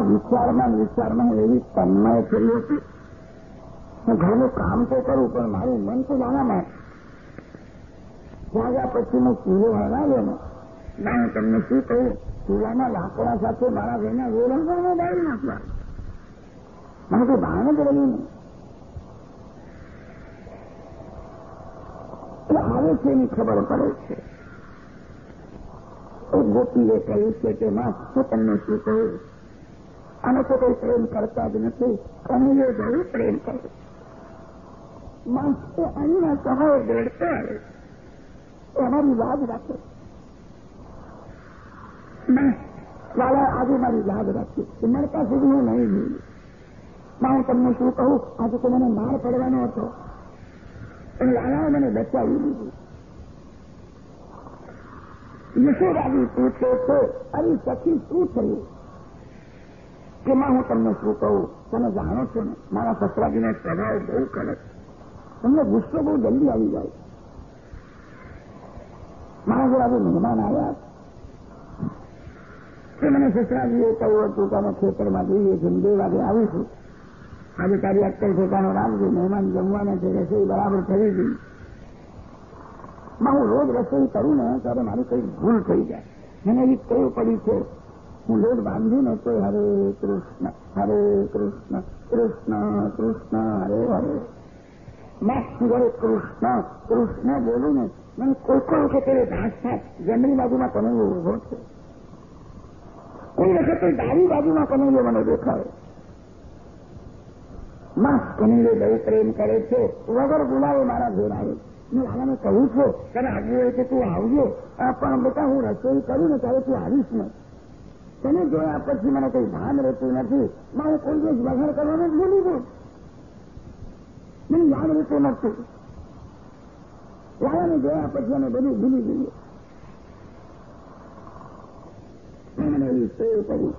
વિચારમાં વિચારમાં એવી તન્મય થઈ હતી હું ઘરનું કામ તો કરું, પણ મારું મન તો જાણામાં જાગ્યા પછી હું ચૂલો હરાવ્યો ને, ના, હું તમને શું કહું? ચૂલામાં લાકડા સાથે મારા ઘરના વેરંગણમાં બાળી નાખવા. મને કોઈ ભાણ જ રહ્યું નહીં. આવે છે એની ખબર પડે છે. ગોપીએ કહ્યું છે કે, માં, હું તમને શું કહું? આને તો કોઈ પ્રેમ કરતા જ નથી. કનૈયો જેવું પ્રેમ કરે માં એ અહીંના સમયે દોડતો આવે અમારી લાજ રાખે વાલા, આજે મારી લાજ રાખી મળતા સુધી હું નહીં જોયું. માં તમને શું કહું? આજે તો મને માર પડવાનો હતો. પણ લાલાએ મને બચાવી દીધું યશોદાજી પૂછે છે, અરે સખી, શું થયું? કે હું તમને શું કહું, તમે જાણો છો ને, મારા સસરાજીનો સ્વભાવ બહુ કરે તમને ગુસ્સો બહુ જલ્દી આવી જાય. મારા ઘર આજે મહેમાન આવ્યા? તે મને સસરાજીએ કહ્યું હતું કે અમે ખેતરમાં જઈએ છીએ બે વાગે આવીશું આજે તારી અક્કલ ઠેકાનો રાખજો મહેમાન જમવાના છે, રસોઈ બરાબર થઈ ગઈ હું રોજ રસોઈ કરું ને, ત્યારે મારી કઈ ભૂલ થઈ જાય. મને એવી ટેવ પડી છે હું લોટ બાંધું ને તો હરે કૃષ્ણ હરે કૃષ્ણ કૃષ્ણ કૃષ્ણ, હરે હરે. માં હરે કૃષ્ણ કૃષ્ણ બોલું ને મને કોઈ કોઈ વખતે ઘાસ જમણી બાજુમાં કનૈયો ઊભો છે કોઈ વખત ડાબી બાજુમાં કનૈયો મને દેખાય. માં, કનૈયો બહુ પ્રેમ કરે છે. વગર બોલાવે મારા ઘેર આવે હું આને કહું છું, તને આગળ હોય તો આવજો. પણ બેટા હું રસોઈ કરું ને ત્યારે તું આવીશ ને. તને જોયા પછી મને કંઈ ભાન રહેતું નથી. મારે કોઈ દિવસ વઘાર કરવાનું ભૂલી ગયું મને યાદ રહેતું નથી. લાયાને જોયા પછી અમે બધું ભૂલી ગયું મને એવી ટેવ કરી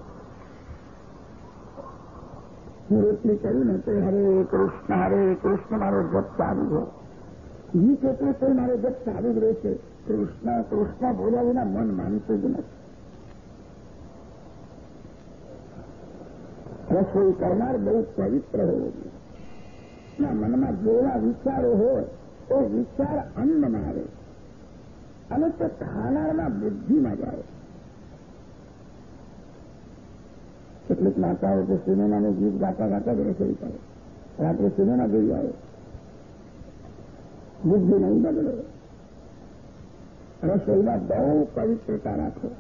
હું રોટલી કરું ને તો હરે કૃષ્ણ હરે કૃષ્ણ, મારો જપ ચાલુ છે ગીત એટલે તો મારો જપ ચાલુ જ રહેશે. કૃષ્ણ કૃષ્ણ બોલ્યા વિના મન માનતું જ નથી. રસોઈ કરનાર બહુ પવિત્ર હોવો જોઈએ. મનમાં જેવા વિચારો હોય, તો વિચાર અન્નમાં આવે. અને તે ખાનારના બુદ્ધિમાં જાય કેટલીક માતાઓ તો સિનેમાનું ગીત ગાતા ગાતા જ રસોઈ કરે. રાત્રે સિનેમા જોઈ આવે. બુદ્ધિ નહીં બગડે. રસોઈમાં બહુ પવિત્રતા રાખો.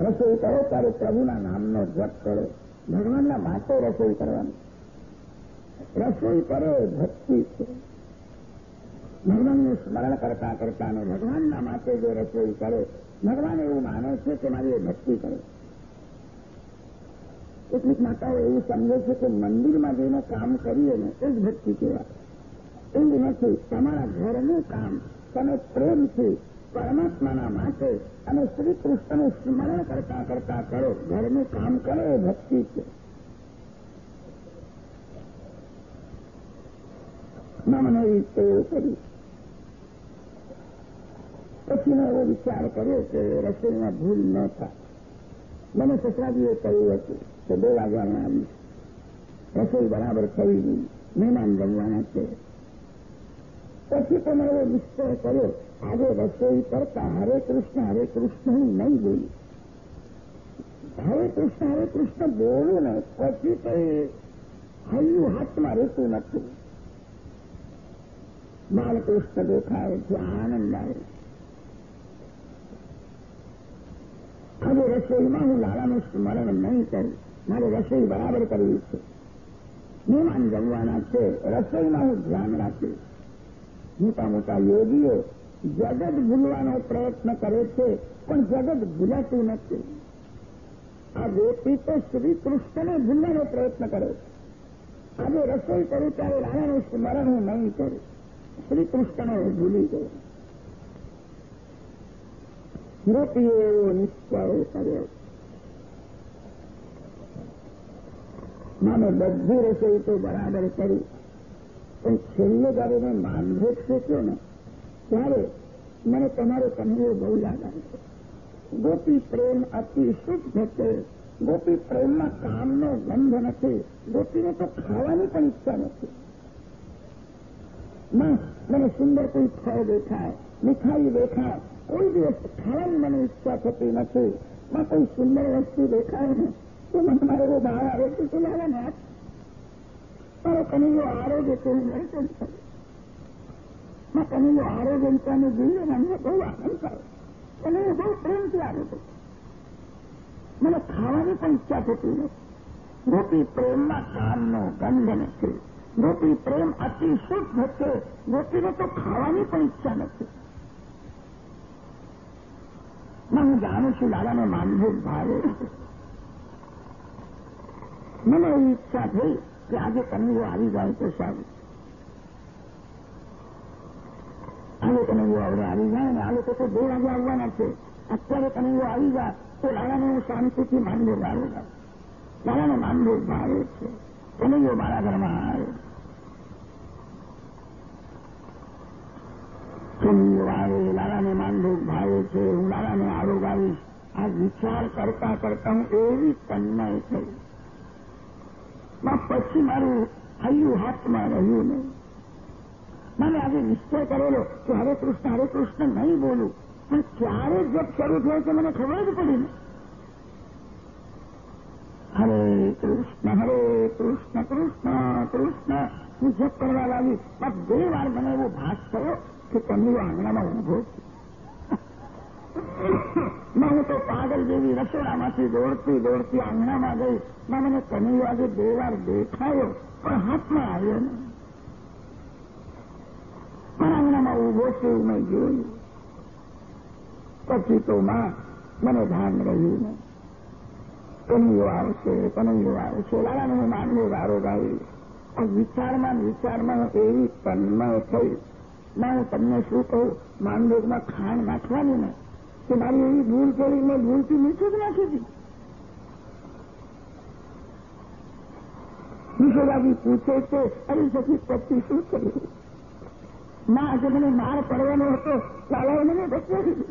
રસોઈ કરો ત્યારે પ્રભુના નામનો જપ કરો. ભગવાનના માટે રસોઈ કરવાની. રસોઈ કરે, ભક્તિ છે. ભગવાનનું સ્મરણ કરતા કરતા અને ભગવાનના માટે જો રસોઈ કરે, ભગવાન એવું માને છે કે મારી એ ભક્તિ કરે. કેટલીક માતાઓ એવું સમજે છે કે મંદિરમાં જઈને કામ કરીએ ને, એ જ ભક્તિ કહેવાય. એવું નથી, તમારા ઘરનું કામ, તમે પ્રેમથી પરમાત્માના માટે અને શ્રી સ્મરણ કરતા કરતા કરો. ઘરનું કામ કરો એ ભક્તિ છે મને રીતે એવું કર્યું પછી મેં એવો વિચાર કર્યો કે રસોઈમાં ભૂલ ન થાય. મને સસરાજીએ કહ્યું હતું કે બે વાગ્યામાં આવીશ. રસોઈ બરાબર કરી નહીં. મહેમાન જમવાના છે. પછી તો એવો કર્યો, આજે રસોઈ કરતા હરે કૃષ્ણ હરે કૃષ્ણ નહીં બોલું હરે કૃષ્ણ હરે કૃષ્ણ બોલું ને પછી તો હૈયું હાથમાં રહેતું નથી બાળકૃષ્ણ દેખાય છે, આનંદ આવે. આજે રસોઈમાં હું લાલાનું સ્મરણ નહીં કરું. મારે રસોઈ બરાબર કરવી છે. મહેમાન જમવાના છે, રસોઈમાં હું ધ્યાન રાખીશ. મોટા યોગીઓ જગત ભૂલવાનો પ્રયત્ન કરે છે પણ જગત ભૂલાતું નથી. આ ગોપી તો શ્રી ભૂલવાનો પ્રયત્ન કરે આજે રસોઈ કરું ત્યારે રાણાનું સ્મરણ હું નહીં કરું. શ્રી કૃષ્ણને હું ભૂલી ગયો. ગોપીએ એવો નિશ્ચય કર્યો. માને બધી રસોઈ તો બરાબર કરી. પણ છેલ્લો જયારે મેં માનભેદ શીખ્યો ને, ત્યારે મને તમારો કનૈયો બહુ યાદ આવ્યો ગોપી પ્રેમ અતિ શુદ્ધ છે ગોપી પ્રેમમાં કામનો ગંધ નથી. ગોપીને તો ખાવાની પણ ઈચ્છા નથી. મને સુંદર કોઈ ફળ દેખાય, મીઠાઈ દેખાય, કોઈ દિવસ ખાવાની મને ઈચ્છા થતી નથી. માં કોઈ સુંદર વસ્તુ દેખાય ને, તો મને મારો બહાર આવે છે. તો લાવે ને મારો કનૈયો આરોગ્ય તો હું ಆರೋಗ್ಯ જ છું માં ಬಹು ಆನಂದ જોઈએ ಬಹು અમને ಆಗುತ್ತೆ મને ખાવાની પણ ઈચ્છા થતી નથી. ગોપી પ્રેમમાં કામનો ગંધ નથી. ગોપી પ્રેમ અતિ શુદ્ધ છે ગોપીને તો ખાવાની પણ ઈચ્છા નથી. હું જાણું છું લાલાને માનભોગ ભાવે. મને એવી ઈચ્છા થઈ. કે આજે કનૈયો આવી જાય તો સારું. આજે કનૈયો આવડે આવી જાય ને આ લોકો તો બે વાગે આવવાના છે. અત્યારે કનૈયો આવી જાય તો લાલાને હું શાંતિથી માનભોગ આવે લાલાને માનભોગ ભાવે છે. કનૈયો મારા ઘરમાં આવે આવે લાલાને માનભોગ ભાવે છે. હું લાલાને આરોગ આવીશ આ વિચાર કરતા કરતા હું એવી તન્મય થઈ પછી મારું હૈયું હાથમાં રહ્યું નહીં. મને આજે નિશ્ચય કરેલો કે હરે કૃષ્ણ હરે કૃષ્ણ નહીં બોલું. પણ ક્યારે જપ શરૂ થયો છે મને ખબર જ પડી ને હરે કૃષ્ણ હરે કૃષ્ણ કૃષ્ણ કૃષ્ણ. હું જપ કરવા લાગી. પણ બે વાર મને એવો ભાસ થયો કે તમને આંગણામાં ઊભો છું. હું તો પાગલ જેવી રસોડામાંથી દોડતી દોડતી આંગણામાં ગઈ. ના, મને કનૈયો વાગે બે વાર દેખાયો, પણ હાથમાં આવ્યો ને પણ આંગણામાં ઊભો છે એવું મેં જોયું. પછી તો માં મને ભાન રહ્યું ને કનૈયો આવશે કનૈયો આવશે. લાલાને હું માનવું ગારો ગાવી આ વિચારમાં વિચારમાં એવી તન્મય થઈ. ના, હું તમને શું કહું? માંડોગમાં ખાંડ નાખવાની ને કે મારી એવી ભૂલ કરી મેં ભૂલથી મીઠું જ નાખી હતી. યશોદાજી પૂછે છે, અરે સખી, પછી શું કર્યું ના આજે મને માર પડવાનો હતો ચાલો મને બચાવી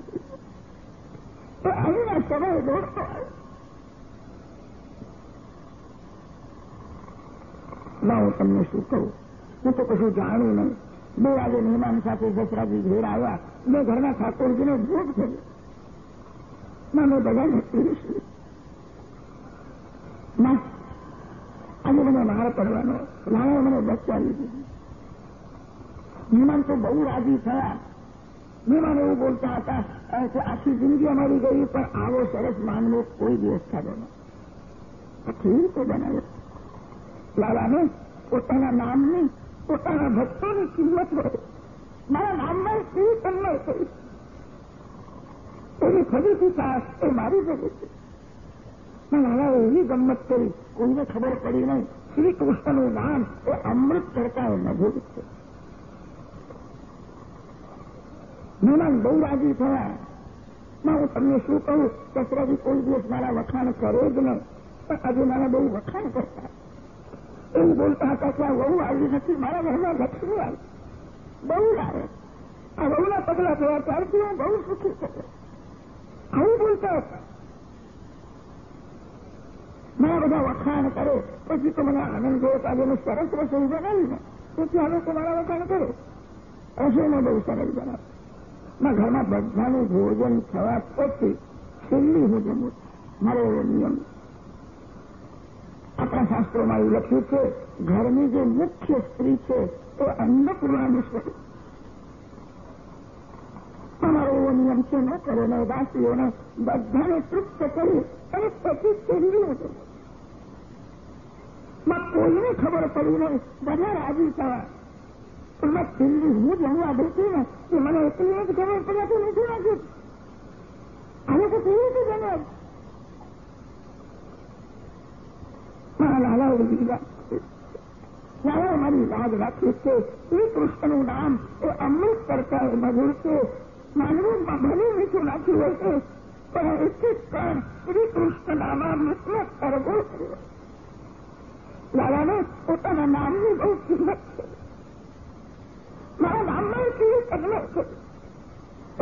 તો અહીંના સમય દોડતો ના, હું તમને શું કહું? હું તો કશું જાણું નહીં. બે આજે મહેમાન સાથે દસરાજી ઘેર આવ્યા. મેં ઘરના ઠાકોરજીને ભોગ થયો ના મેં બધાને પીરીશું આજે મને માર પડવાનો લાલા મને બચાવી દીધી વિમાન તો બહુ રાજી થયા વિમાન એવું બોલતા હતા આખી જિંદગી અમારી ગઈ પણ આવો સરસ માનવો કોઈ દિવસ થતો ન કેવી રીતે બનાવ્યો લાલાને પોતાના નામની પોતાના ભક્તોની કિંમત હોય મારા નામમાં કેવી તન્મય થઈ એની ફરીથી સાસ એ મારી જગત છે. લાલાએ એવી ગમત કરી, કોઈને ખબર પડી નહીં. શ્રી કૃષ્ણનું નામ એ અમૃત કરતા એ છે. મહેમાન બહુ રાજી થયા. માં હું તમને શું કહું? કચરાથી કોઈ દિવસ મારા વખાણ કરો જ નહીં. પણ આજે મારા બહુ વખાણ કરતા. એવું બોલતા હતા કે આ વહુ આવી નથી. મારા ઘરમાં લક્ષ્મી આવી. બહુ આવે આ વહુના પગલા થયા ત્યારથી હું બહુ સુખી થયો. બોલતા હતા મારા બધા વખાણ કરો પછી તો મને આનંદ જોયો આજે સરસ રસોઈ બનાવીને પછી આ લોકો મારા વખાણ કરો રસોઈને બહુ સરસ બનાવે મારા ઘરમાં બધાનું ભોજન થવા પછી છેલ્લી હું જમું મારો એવો નિયમ આપણા શાસ્ત્રોમાં એવું લખ્યું છે ઘરની જે મુખ્ય સ્ત્રી છે તે અન્નપૂર્ણાનું સ્વરૂપ નિયમ છે ન કરે, ને દાસીઓને બધાને તૃપ્ત કરી અને પછી છેલ્લી હતો માં કોઈને ખબર પડી નહીં, બધા રાજી થયા. પણ છેલ્લી હું જમવા બેઠી ને, કે મને એટલી જ ખબર પડ્યા તો નથી નાખ્યું આને તો કેવી રીતે જમે મારા લાલાઓ બીજા લાલાએ મારી યાદ રાખી છે શ્રી કૃષ્ણનું નામ એ અમૃત કરતા મધુર છે માનવીમાં ભલે મીઠું નાખ્યું હશે પણ એથી પણ શ્રી કૃષ્ણ નામામૃતનો કરવો કર્યો. લાલાને પોતાના નામની બહુ કિંમત છે. મારા નામમાં શ્રી કદમત છે.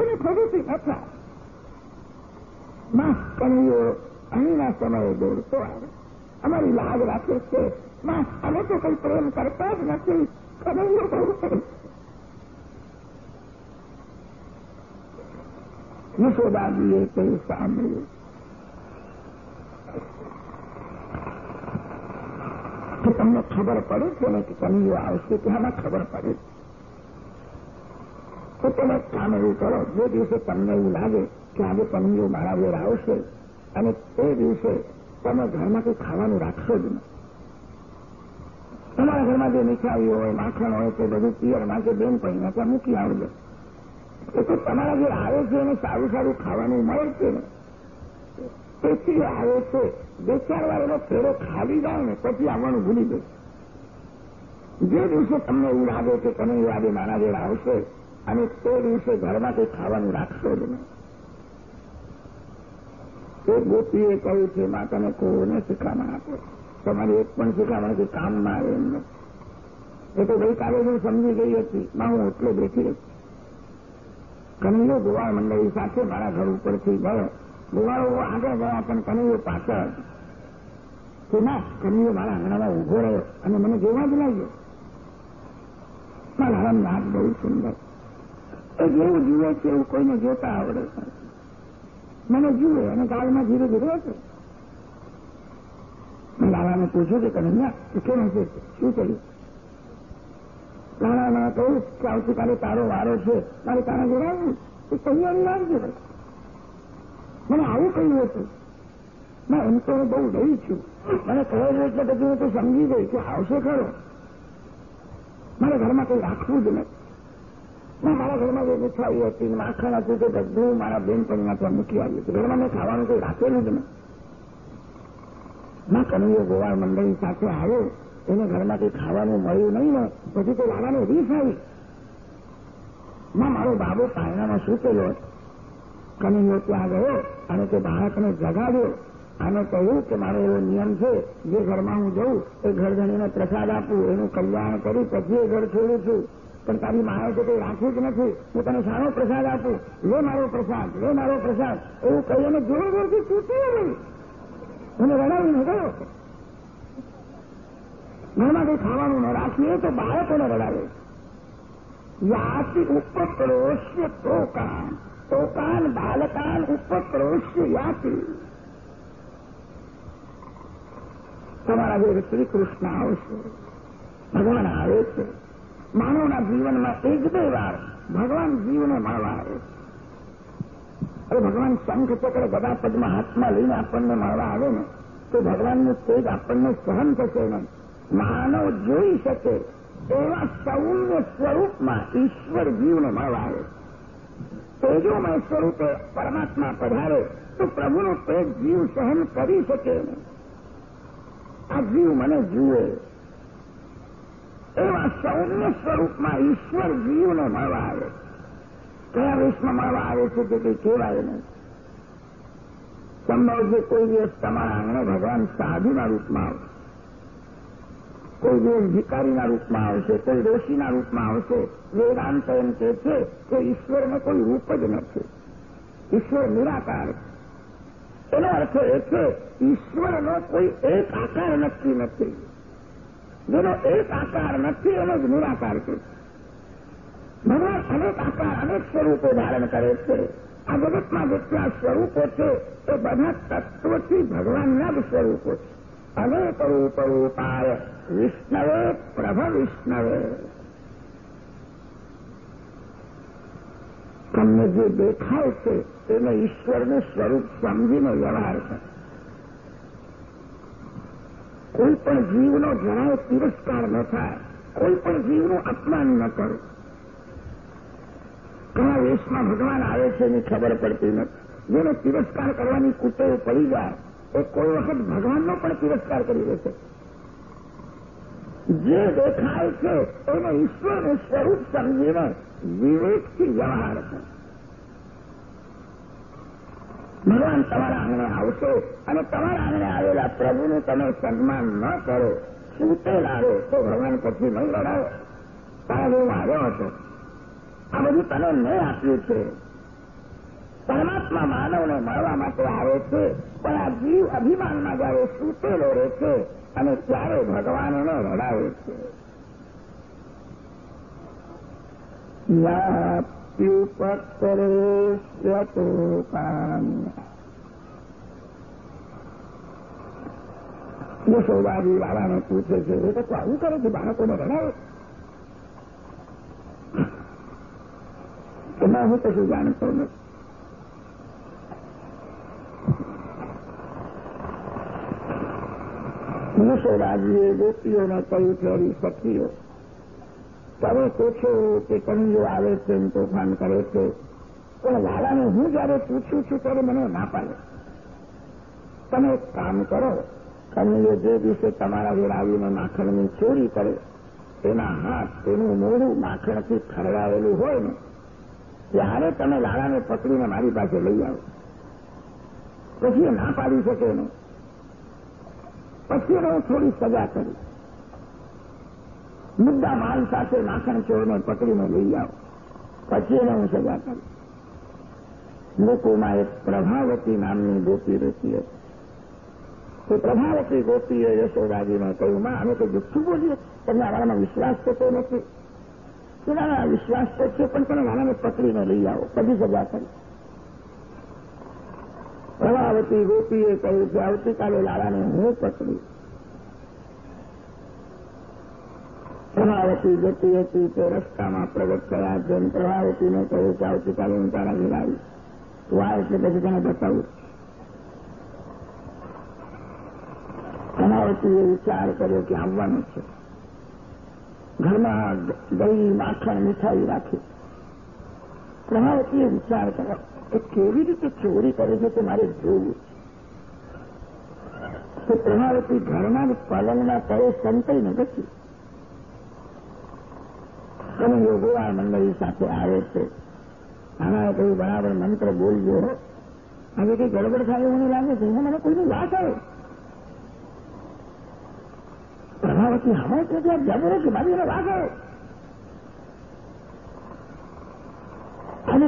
એની ફરીથી નથી માં કનૈયો અહીંના સમયે દોડતો આવે. અમારી લાગ રાખે છે. માં અમે તો કઈ પ્રેમ કરતા જ નથી. કનૈયો બહુ કરે યશોદાજીએ તે સાંભળ્યું કે તમને ખબર પડે છે ને કે કનૈયો આવશે ત્યાંમાં ખબર પડે તો તમે કામ એવું કરો જે દિવસે તમને એવું લાગે કે આજે કનૈયો મારા વેર આવશે અને તે દિવસે તમે ઘરમાં કંઈ ખાવાનું રાખશો જ નહીં તમારા ઘરમાં જે મીઠાઈ હોય માખણ હોય તે બધું પિયરમાં કે બેન પૈના ત્યાં મૂકી આવજો એ તો તમારા જે આવે છે એને સારું સારું ખાવાનું મળે છે ને? તેથી આવે છે. બે ચાર વાર એનો ફેરો ખાલી જાય ને, પછી આવવાનું ભૂલી દે જે દિવસે તમને એવું લાગે કે તમે આજે મારા ઘેર આવશે, અને તે દિવસે ઘરમાં કંઈ ખાવાનું રાખશો જ નહીં. એ ગોપીએ કહ્યું છે, માં, તમે કોને શીખામણ આપો તમારી એક પણ શીખામણ કામ કામમાં આવે એમને એ તો ગઈકાલે હું સમજી ગઈ હતી. માં, હું એટલો બેઠી હતી કનૈયો ગોવાળ મંડળી સાથે મારા ઘર ઉપરથી ગયો. ગોવાળો આગળ ગયા પણ કનૈયો પાછળ. કે કનૈયો મારા આંગણામાં ઊભો રહ્યો અને મને જોવા જ લાગ્યો. મારા નાથ બહુ સુંદર. એ જેવું જુએ છે એવું કોઈને જોતા આવડે મને જુએ અને કાળમાં ધીરે ધીરે હતો મેં લાલાને પૂછ્યું કે કનૈયા કેમ હશે શું કર્યું? લાલાને કહ્યું કે આવતીકાલે તારો વારો છે. મારે તારા જોડાવું? એ તૈયારી રાખજો મને આવું કહ્યું હતું. ના એમ તો બહુ ડરી છું. મને કહેલું એટલે પછી તો સમજી ગઈ કે આવશે ખરો. મારા ઘરમાં કંઈ રાખવું જ નહીં. ના મારા ઘરમાં જે મીઠાઈ હતી, માખણ હતું તે બધું મારા બેનપણીમાં ત્યાં મૂકી આવ્યું હતું. ઘરમાં મેં ખાવાનું કંઈ રાખેલું જ નહીં. ના કનૈયો ગોવાળ મંડળી સાથે આવ્યો. એને ઘરમાં કંઈ ખાવાનું મળ્યું નહીં ને, પછી તો લાલાને રીસ આવી. મારો બાબો પાયણામાં સૂતેલો કનૈયો ત્યાં ગયો અને તે બાળકને જગાડ્યો. અને કહ્યું કે મારો એવો નિયમ છે, જે ઘરમાં હું જઉં, એ ઘરધણીને પ્રસાદ આપું, એનું કલ્યાણ કરું, પછી એ ઘર છોડું છું. પણ તારી માએ તો કંઈ રાખ્યું જ નથી. હું તને સારો પ્રસાદ આપું. લે મારો પ્રસાદ, લે મારો પ્રસાદ. એવું કહી અને જોર જોરથી તૂટી ગઈ એને રડાવીને ગયો ઘરમાં કંઈ ખાવાનું ન રાખીએ તો બાળકોને રડાવે. યાસી ઉપક્રોશ્ય તોકાન તોકાન બાલકાન ઉપક્રોશ્ય યાસી તમારા ઘેર શ્રી આવશે. ભગવાન આવે છે. માનવના જીવનમાં એક બે વાર ભગવાન જીવને મળવા આવે અરે ભગવાન શંખ ચક્ર ગદા પદમાં હાથમાં લઈને આપણને મળવા આવે ને, તો ભગવાનનું તેજ આપણને સહન થશે નહીં. માનવ જોઈ શકે એવા સૌમ્ય સ્વરૂપમાં ઈશ્વર જીવને મળવા આવે. તેજોમય સ્વરૂપે પરમાત્મા પધારે તો પ્રભુનો તેજ જીવ સહન કરી શકે. આ જીવ મને જુએ. એવા સૌમ્ય સ્વરૂપમાં ઈશ્વર જીવને મળવા આવે. કયા વેશમાં મળવા આવે છે તે કંઈ કહેવાય નહીં. સંભવ છે કોઈ દિવસ તમારા આંગણે ભગવાન સાધુના રૂપમાં આવશે. કોઈ વેદ ભિકારીના રૂપમાં આવશે, કોઈ ઋષિના રૂપમાં આવશે, વેદાંત એમ કે છે કે ઈશ્વરને કોઈ રૂપ જ નથી. ઈશ્વર નિરાકાર. એનો અર્થ એ છે, ઈશ્વરનો કોઈ એક આકાર નક્કી નથી. જેનો એક આકાર નથી, એનો જ નિરાકાર છે. ભગવાન અનેક આકાર, અનેક સ્વરૂપો ધારણ કરે છે. આ જગતમાં જેટલા સ્વરૂપો છે, એ બધા તત્વથી ભગવાનના જ સ્વરૂપો છે. અનેક રૂપ રૂપાય વિષ્ણવે પ્રભ વિષ્ણવે તમને જે દેખાય છે એને ઈશ્વરનું સ્વરૂપ સમજીને વ્યવહાર કોઈ પણ જીવનો જરાય તિરસ્કાર ન થાય કોઈ પણ જીવનું અપમાન ન કરો ઘણા વેશમાં ભગવાન આવે છે એની ખબર પડતી નથી જેને તિરસ્કાર કરવાની કુટેવ પડી જાય એ કોઈ વખત ભગવાનનો પણ તિરસ્કાર કરી દેશે જે દેખાય છે એને ઈશ્વરનું સ્વરૂપ સમજીને વિવેકથી વ્યવહાર ભગવાન તમારા આંગણે આવશે અને તમારા આંગણે આવેલા પ્રભુનું તમે સન્માન ન કરો સૂતેલા રહો તો ભગવાન પછી નહીં લડાવો તારે હું આવ્યો હતો આ બધું તને નહીં આપ્યું છે પરમાત્મા માનવને મળવા માટે આવે છે પણ આ જીવ અભિમાનમાં જયારે સૂતેલો રહે છે અને ત્યારે ભગવાનનો રડાવે છે. યાપ્યુપત્તરેશ્યતો વાળાને પૂછે છે, એ તો આવું કરે છે, બાળકોને રડાવે એમાં હું કશું જાણતો નથી. યશોદાજીએ ગોપીઓને કહ્યું છે અરી સખીઓ તમે પૂછો કે કનૈયો આવે છે એમ તોફાન કરે છે, પણ વાળાને હું જયારે પૂછું છું ત્યારે મને ના પાડે. તમે એક કામ કરો કનૈયો જે દિવસે તમારા જોડે આવીને માખણની ચોરી કરે એના હાથ, તેનું મોઢું માખણથી ખરડાવેલું હોય ને, ત્યારે તમે લાલાને પકડીને મારી પાસે લઈ આવો. પછી ના પાડી શકે નહીં પછી એને થોડી સજા કરી. મુદ્દા માલ સાથે માખણ ચોરને પકડીને લઈ આવો. પછી એને હું સજા કરી. લોકોમાં એક પ્રભાવતી નામની ગોપી રહેતી હતી. તો પ્રભાવતી ગોપીએ યશોદાજીને કહ્યું, માં, અમે તો જુઠ્ઠું બોલીએ. તમને અમારામાં વિશ્વાસ થતો નથી. વિશ્વાસ તો છે, પણ તમે મારાને પકડીને લઈ આવો. પછી સજા કરી. પ્રભાવતી ગોપીએ કહ્યું કે આવતીકાલે લાલાને હું પકડી. પ્રભાવતી જતી હતી તે રસ્તામાં પ્રગટ થયા જેમ પ્રભાવતીને કહ્યું કે આવતીકાલે હું તારા ઘેર તું આ એટલે પછી તને બતાવું. પ્રભાવતીએ વિચાર કર્યો કે આવવાનું છે. ઘરમાં દહીં માખણ મીઠાઈ રાખી. પ્રભાવતીએ વિચાર કરો. એ કેવી રીતે ચોરી કરે છે તે મારે જોવું તો પ્રભાવતી ઘરના જ પલંગના સંતાઈ બેસી અને યોગોવા મંડળી સાથે આવે છે. આના કહ્યું બરાબર મંત્ર બોલજો હવે કઈ ગડબડ થાય એવું લાગે છે. મને કોઈની વાત આવે પ્રભાવતી હવે કેટલા જબરો છે એને વાત આવે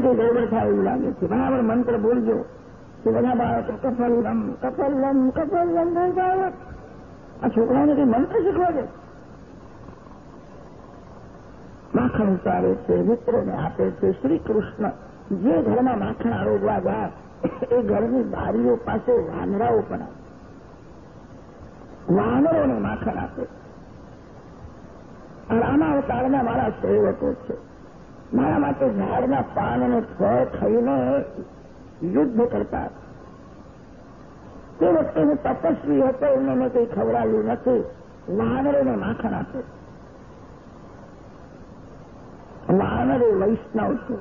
આને ગરબડ થાય એવું લાગે છે. બરાબર મંત્ર બોલજો કે બધા બાળકો, કફલમ કફલમ બોલતા આવે આ છોકરાઓને કઈ મંત્ર શીખવા માખણ ઉતારે છે, મિત્રોને આપે છે શ્રી કૃષ્ણ જે ઘરમાં માખણ આરોગવા જાય, એ ઘરની બારીઓ પાસે વાનરાઓ પણ આપે વાનરોને માખણ આપે. રામા અવતારના મારા સેવકો છે. મારા માટે ઝાડના પાન અને ફળ ખાઈને યુદ્ધ કરતા. તે વખતે હું તપસ્વી હતો, એમને મેં કંઈ ખવડાવ્યું નથી. વાનરોને માખણ આપે. વાનર વૈષ્ણવ છે.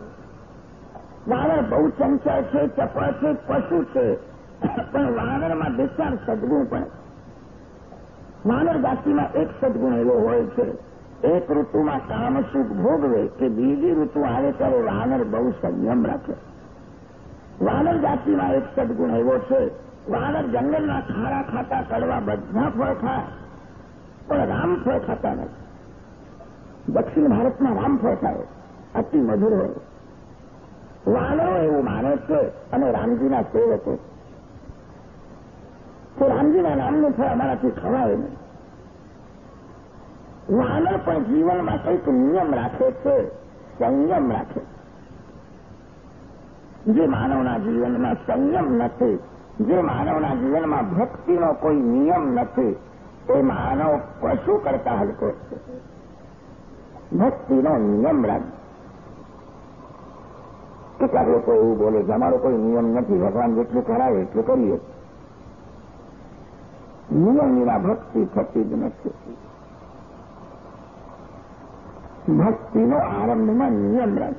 વાનર બહુ ચંચળ છે, ચપળ છે, પશુ છે. પણ વાનરમાં બે ચાર સદગુણ પણ. વાનર જાતિમાં એક સદગુણ એવો હોય છે. એક ઋતુમાં કામ સુખ ભોગવે કે બીજી ઋતુ આવે ત્યારે વાનર બહુ સંયમ રાખે. વાનર જાતિમાં એક સદગુણ એવો છે, વાનર જંગલના ખારા ખાતા કડવા બધા ફળ ખાય, પણ રામફળ ખાતા નથી. દક્ષિણ ભારતમાં રામફળ ખાય, અતિ મધુર હોય. વાનરો એવું માને છે અને રામજીના સેવકો. તો રામજીના નામનું ફળ અમારાથી ખવાય નહીં. વાનર પણ જીવનમાં કંઈક નિયમ રાખે છે, સંયમ રાખે. જે માનવના જીવનમાં સંયમ નથી, જે માનવના જીવનમાં ભક્તિનો કોઈ નિયમ નથી, એ માનવ પશુ કરતા હલકો છે. ભક્તિનો નિયમ રાખ. કેટલાક લોકો એવું બોલે છે, અમારો કોઈ નિયમ નથી, ભગવાન જેટલું કરાવે એટલું કરીએ. નિયમ વિના ભક્તિ થતી જ નથી. ભક્તિનો આરંભમાં નિયમ રાખ.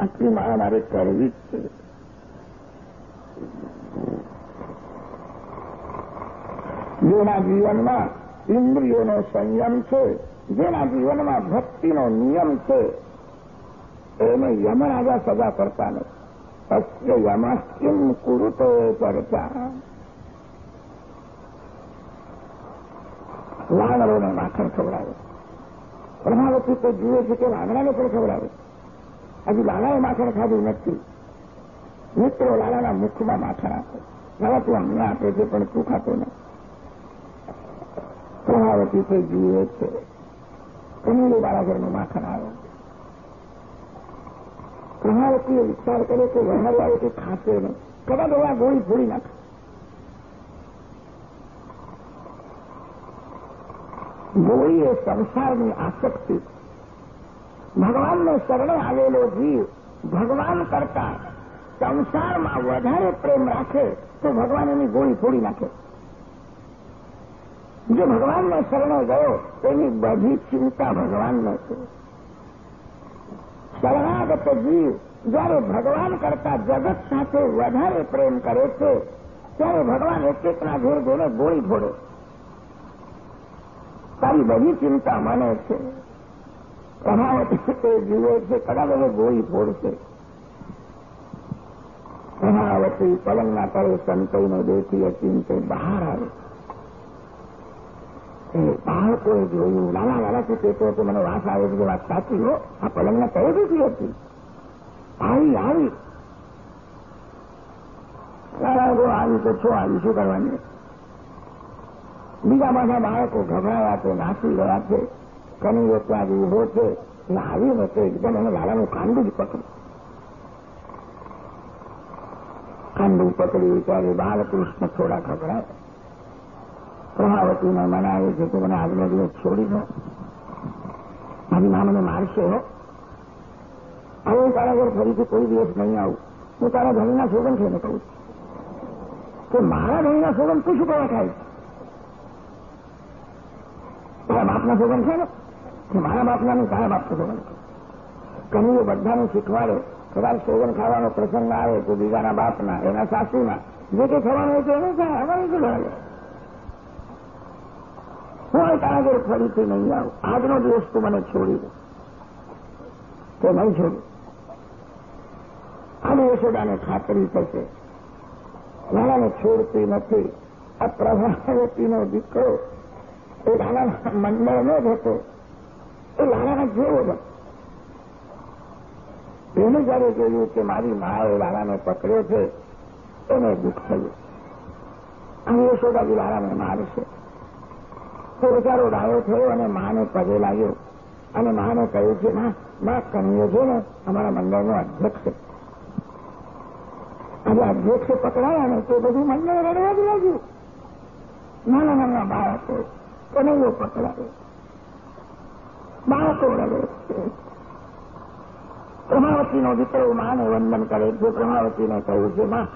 આટલી મારા કરવી જ છે. જેના જીવનમાં ઇન્દ્રિયોનો સંયમ છે, જેના જીવનમાં ભક્તિનો નિયમ છે, એને યમરાજા સજા કરતા નથી. અસ્ય યમસ્કિમ કુરુતો પડતા વાનરોને માખણ ખવડાવે. પ્રભાવતી તો જુએ છે કે વાનરાને પણ ખવડાવે હજુ લાલાએ માખણ ખાધું નથી. મિત્રો લાલાના મુખમાં માખણ આપે લાલા તું અમને આપે છે, પણ તું ખાતો નથી. પ્રભાવતી તે જુએ છે. વાળા ઘરનું માખણ આવે પ્રભાવતીએ વિચાર કર્યો કે વહેણાવાળો તે ખાશે નહીં. કદાચ એવા ગોળી ફોડી નાખે. ગોળી એ સંસારની આસક્તિ. ભગવાનને શરણે આવેલો જીવ ભગવાન કરતા સંસારમાં વધારે પ્રેમ રાખે તો ભગવાન એની ગોળી ફોડી નાખે. જે ભગવાનને શરણે ગયો, તેની બધી ચિંતા ભગવાનને છે. શરણાગત જીવ જયારે ભગવાન કરતા જગત સાથે વધારે પ્રેમ કરે છે, ત્યારે ભગવાન એક એકના ઘેર ઘેરે ગોળી ફોડે. તારી બધી ચિંતા મને છે. પ્રભાવતી તે જીવે છે કદાચ ગોળી ફોડશે. પ્રભાવતી પલંગના તળે સંતોનો દેખી અચિંતે બહાર આવે. બાળકોએ જોયું નાના નાનાથી કહેતો હતો મને વાસ આવે છે વાત સાચી હો. આ પલંગના તળે દેખી હતી. આવી આવી. આવી તો છો આવી શું કરવાની. બીજા બધા બાળકો ગભરાયા છે નાસી ગયા છે. કનીયો ત્યાં ઊભો છે. અને આવી હતો એકદમ એને લાલાનું કાંડું જ પકડ્યું. કાંડું પકડ્યું ત્યારે બાલકૃષ્ણ થોડા ગભરાયા. પ્રભાવતીને મનાવે છે કે મને આજનો દિવસ છોડી દો. મારી મા મને મારશે હો. હવે હું તારા ઘર ફરીથી કોઈ દિવસ નહીં આવું. હું તારા ધણીના સોગન થઈને કહું છું. કે મારા ધણીના સોગન તું શું કરવા થાય? તારા બાપના ભોગન છે ને? કે મારા બાપના નહીં તારા ભોગન છે. કનીઓ બધાને શીખવાડે કદાચ સોગન ખાવાનો પ્રસંગ આવે તો બીજાના બાપના, એના સાસુના. જે કંઈ થવાનું હોય તો એને થાય, અમારે શું લાગે હું તારા ઘર ફરીથી નહીં આવું. આજનો દિવસ તું મને છોડી દે. તો નહીં છોડું. આ યશોદાને ખાતરી થશે. લાલાને છોડતી નથી. આ પ્રભાવતીનો દીકરો એ લાલાના મંડળનો જ હતો એ લાલાના જેવો જ એને જયારે જોયું કે મારી માએ લાલાને પકડ્યો છે, એને દુઃખ થયું. આ યશોદાજી લાલાને મારશે તો બચારો ડાયો થયો અને માને પગે લાગ્યો. અને માને કહ્યું કે, ના મા કનૈયો છે ને, અમારા મંડળનો અધ્યક્ષ આજે અધ્યક્ષ પકડાયા ને તો બધું મંડળ રડવા જ લાગ્યું. નાના નાના બાળકો કનૈયો પકડાવે બાળકો રડે છે પ્રભાવતીનો દીકરો માને વંદન કરે છે પ્રમાવતીને કહ્યું છે માં